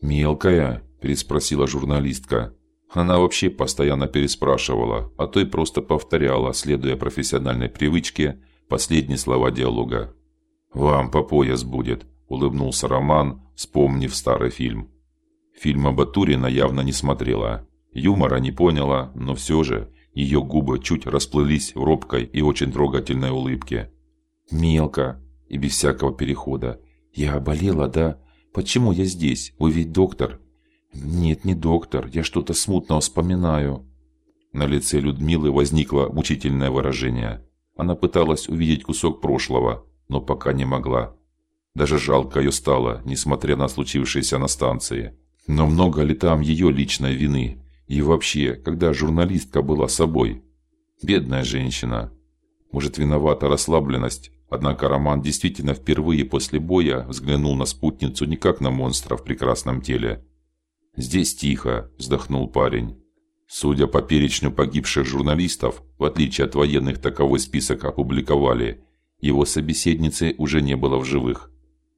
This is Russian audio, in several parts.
Мелкая, переспросила журналистка. Она вообще постоянно переспрашивала, а то и просто повторяла, следуя профессиональной привычке, последние слова диалога. Вам по пояс будет, улыбнулся Роман, вспомнив старый фильм. Фильма Батурина явно не смотрела, юмора не поняла, но все же ее губы чуть расплылись в робкой и очень трогательной улыбке. Мелко и без всякого перехода. Я болела, да? Почему я здесь? Вы ведь доктор. Нет, не доктор. Я что-то смутно вспоминаю. На лице Людмилы возникло мучительное выражение. Она пыталась увидеть кусок прошлого, но пока не могла. Даже жалко ее стало, несмотря на случившееся на станции. Но много ли там ее личной вины? И вообще, когда журналистка была собой? Бедная женщина. Может, виновата расслабленность? Однако Роман действительно впервые после боя взглянул на спутницу не как на монстра в прекрасном теле. Здесь тихо, вздохнул парень. Судя по перечню погибших журналистов, в отличие от военных, таковой список опубликовали. Его собеседницы уже не было в живых.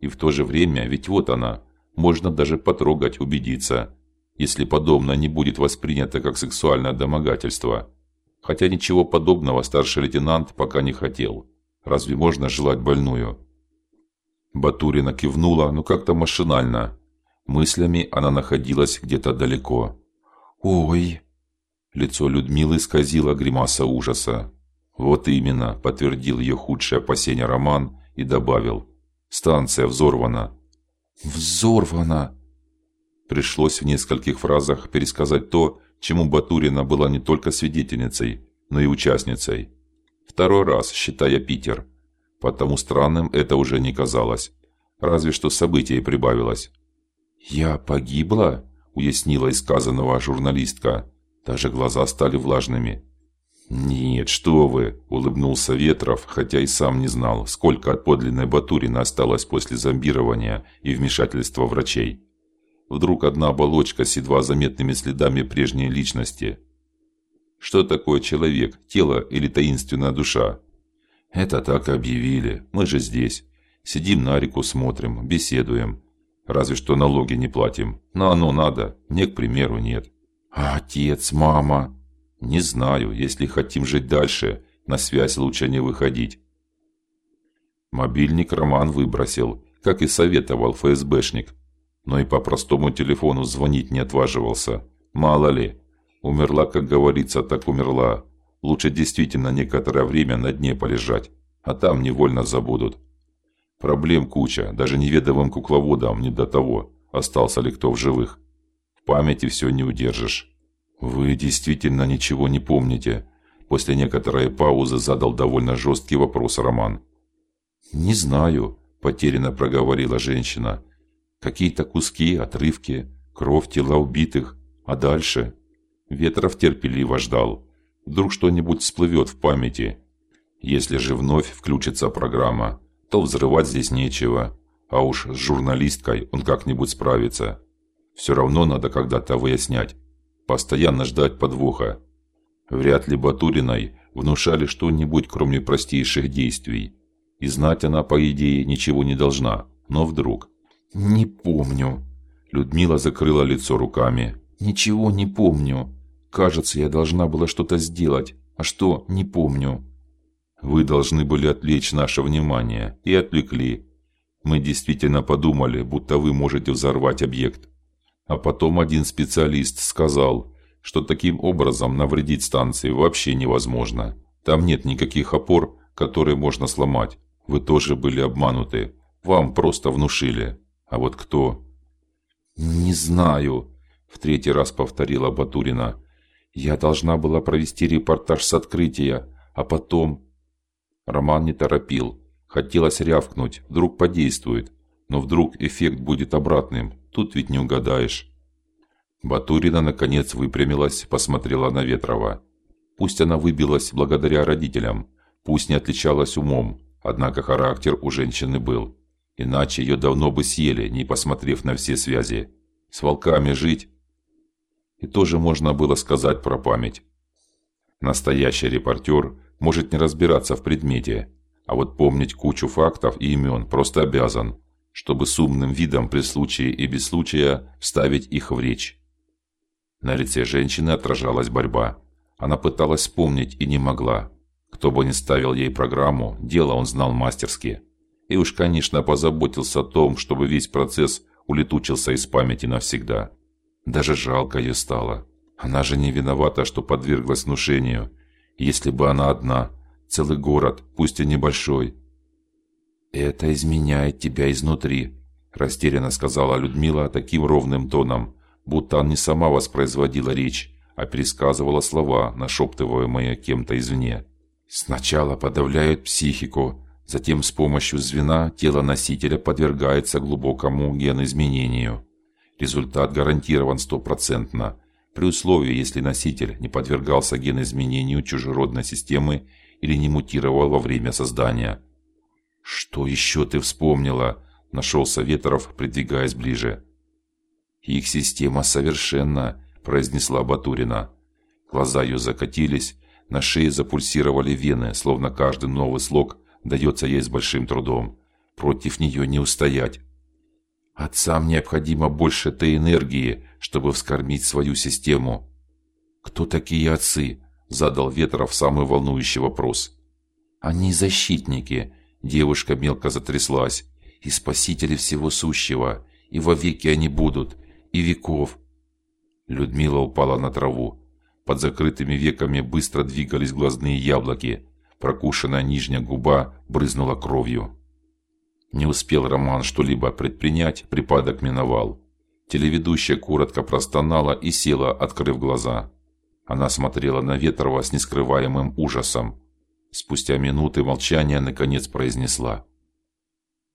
И в то же время, ведь вот она, можно даже потрогать, убедиться, если подобное не будет воспринято как сексуальное домогательство. Хотя ничего подобного старший лейтенант пока не хотел. Разве можно желать больную? Батурина кивнула, но как-то машинально. Мыслями она находилась где-то далеко. Ой, лицо Людмилы исказило гримаса ужаса. Вот именно, подтвердил ее худшее опасение Роман и добавил: станция взорвана. Взорвана. Пришлось в нескольких фразах пересказать то, чему Батурина была не только свидетельницей, но и участницей. Второй раз, считая Питер. Потому странным это уже не казалось. Разве что событий прибавилось. Я погибла, уяснила из сказанного журналистка. Даже глаза стали влажными. Нет, что вы, улыбнулся Ветров, хотя и сам не знал, сколько от подлинной Батурина осталось после зомбирования и вмешательства врачей. Вдруг одна оболочка с едва заметными следами прежней личности, что такое человек, тело или таинственная душа? Это так объявили. Мы же здесь. Сидим на реку, смотрим, беседуем. Разве что налоги не платим. Но оно надо. Мне, к примеру, нет. А отец, мама? Не знаю. Если хотим жить дальше, на связь лучше не выходить. Мобильник Роман выбросил, как и советовал ФСБшник. Но и по простому телефону звонить не отваживался. Мало ли, Умерла, как говорится, так умерла. Лучше действительно некоторое время на дне полежать, а там невольно забудут. Проблем куча, даже неведомым кукловодам не до того, остался ли кто в живых. В памяти все не удержишь. Вы действительно ничего не помните? После некоторой паузы задал довольно жесткий вопрос Роман. Не знаю, потерянно проговорила женщина. Какие-то куски, отрывки, кровь тела убитых, а дальше Ветров терпеливо ждал. Вдруг что-нибудь всплывет в памяти. Если же вновь включится программа, то взрывать здесь нечего, а уж с журналисткой он как-нибудь справится. Все равно надо когда-то выяснять, постоянно ждать подвоха. Вряд ли Батуриной внушали что-нибудь, кроме простейших действий. И знать она по идее ничего не должна, но вдруг. Не помню. Людмила закрыла лицо руками. Ничего не помню. Кажется, я должна была что-то сделать, а что не помню. Вы должны были отвлечь наше внимание и отвлекли. Мы действительно подумали, будто вы можете взорвать объект. А потом один специалист сказал, что таким образом навредить станции вообще невозможно. Там нет никаких опор, которые можно сломать. Вы тоже были обмануты. Вам просто внушили. А вот кто? Не знаю в третий раз повторила Батурина. Я должна была провести репортаж с открытия, а потом Роман не торопил. Хотелось рявкнуть, вдруг подействует, но вдруг эффект будет обратным. Тут ведь не угадаешь. Батурина наконец выпрямилась, посмотрела на Ветрова. Пусть она выбилась благодаря родителям, пусть не отличалась умом, однако характер у женщины был. Иначе ее давно бы съели, не посмотрев на все связи. С волками жить и тоже можно было сказать про память. Настоящий репортер может не разбираться в предмете, а вот помнить кучу фактов и имен просто обязан. чтобы с умным видом при случае и без случая вставить их в речь. На лице женщины отражалась борьба. Она пыталась вспомнить и не могла. Кто бы ни ставил ей программу, дело он знал мастерски. И уж, конечно, позаботился о том, чтобы весь процесс улетучился из памяти навсегда. Даже жалко ее стало. Она же не виновата, что подверглась внушению. Если бы она одна, целый город, пусть и небольшой. Это изменяет тебя изнутри, растерянно сказала Людмила таким ровным тоном, будто она не сама воспроизводила речь, а пересказывала слова, нашептываемые кем-то извне. Сначала подавляют психику, затем с помощью звена тело носителя подвергается глубокому геноизменению. Результат гарантирован стопроцентно, при условии, если носитель не подвергался геноизменению чужеродной системы или не мутировал во время создания. Что еще ты вспомнила? Нашелся Ветров, придвигаясь ближе. Их система совершенна, произнесла Батурина. Глаза ее закатились, на шее запульсировали вены, словно каждый новый слог дается ей с большим трудом. Против нее не устоять. Отцам необходимо больше этой энергии, чтобы вскормить свою систему. Кто такие отцы? задал Ветров самый волнующий вопрос. Они защитники. Девушка мелко затряслась. И спасители всего сущего, и вовеки они будут, и веков. Людмила упала на траву. Под закрытыми веками быстро двигались глазные яблоки. Прокушенная нижняя губа брызнула кровью. Не успел Роман что-либо предпринять, припадок миновал. Телеведущая коротко простонала и села, открыв глаза. Она смотрела на Ветрова с нескрываемым ужасом. Спустя минуты молчания наконец произнесла: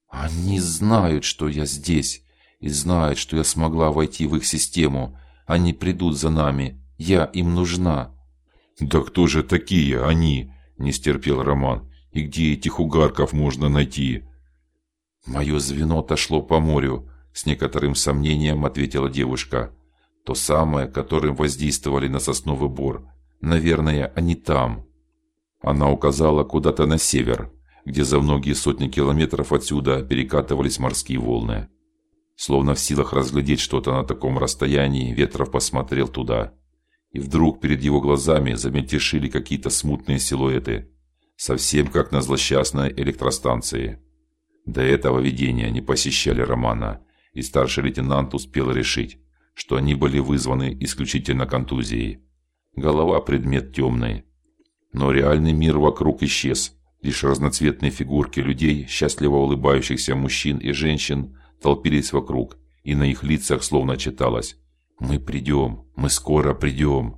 "Они знают, что я здесь, и знают, что я смогла войти в их систему. Они придут за нами. Я им нужна". "Да кто же такие они?" не стерпел Роман. "И где этих угарков можно найти?" Мое звено отошло по морю, с некоторым сомнением ответила девушка. То самое, которым воздействовали на сосновый бор. Наверное, они там. Она указала куда-то на север, где за многие сотни километров отсюда перекатывались морские волны. Словно в силах разглядеть что-то на таком расстоянии, Ветров посмотрел туда, и вдруг перед его глазами замельтешили какие-то смутные силуэты, совсем как на злосчастной электростанции. До этого видения не посещали Романа, и старший лейтенант успел решить, что они были вызваны исключительно контузией. Голова предмет темный, но реальный мир вокруг исчез. Лишь разноцветные фигурки людей, счастливо улыбающихся мужчин и женщин, толпились вокруг, и на их лицах словно читалось: "Мы придем, мы скоро придем".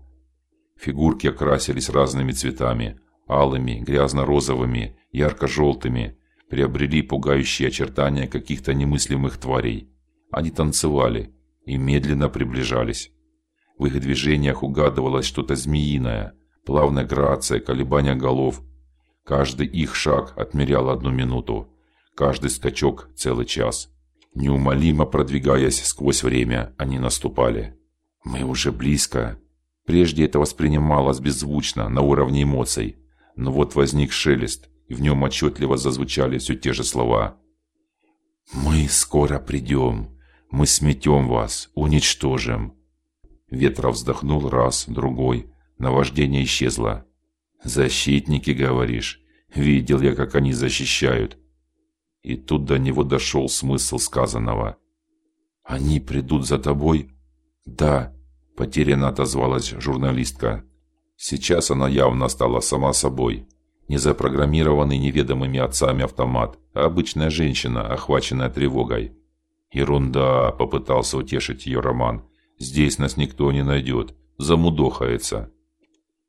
Фигурки окрасились разными цветами: алыми, грязно-розовыми, ярко-желтыми, приобрели пугающие очертания каких-то немыслимых тварей. Они танцевали и медленно приближались. В их движениях угадывалось что-то змеиное, плавная грация, колебания голов. Каждый их шаг отмерял одну минуту, каждый скачок целый час. Неумолимо продвигаясь сквозь время, они наступали. Мы уже близко. Прежде это воспринималось беззвучно, на уровне эмоций, но вот возник шелест, и в нем отчетливо зазвучали все те же слова. Мы скоро придем, мы сметем вас, уничтожим. Ветров вздохнул раз, другой, наваждение исчезло. Защитники, говоришь? Видел я, как они защищают. И тут до него дошел смысл сказанного. Они придут за тобой? Да, потерянно отозвалась журналистка. Сейчас она явно стала сама собой не запрограммированный неведомыми отцами автомат, а обычная женщина, охваченная тревогой. Ерунда, попытался утешить ее Роман. Здесь нас никто не найдет, замудохается.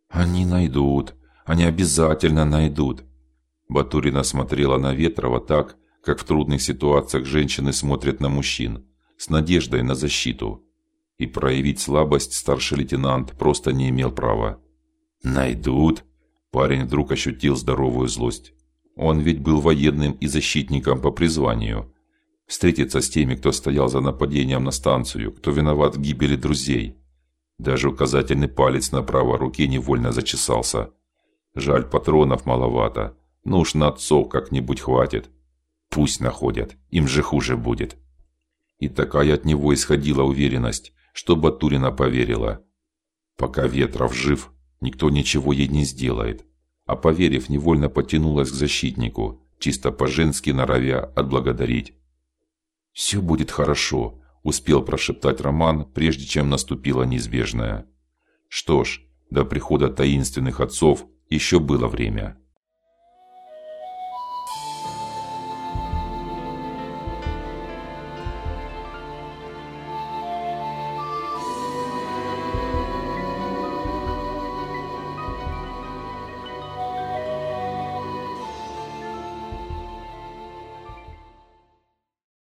Они найдут, они обязательно найдут. Батурина смотрела на Ветрова так, как в трудных ситуациях женщины смотрят на мужчин, с надеждой на защиту. И проявить слабость старший лейтенант просто не имел права. Найдут, Парень вдруг ощутил здоровую злость. Он ведь был военным и защитником по призванию. Встретиться с теми, кто стоял за нападением на станцию, кто виноват в гибели друзей. Даже указательный палец на правой руке невольно зачесался. Жаль, патронов маловато. Ну уж на отцов как-нибудь хватит. Пусть находят, им же хуже будет. И такая от него исходила уверенность, что Батурина поверила. Пока Ветров жив, никто ничего ей не сделает. А поверив, невольно потянулась к защитнику, чисто по-женски норовя отблагодарить. Все будет хорошо, успел прошептать Роман, прежде чем наступило неизбежное. Что ж, до прихода таинственных отцов еще было время.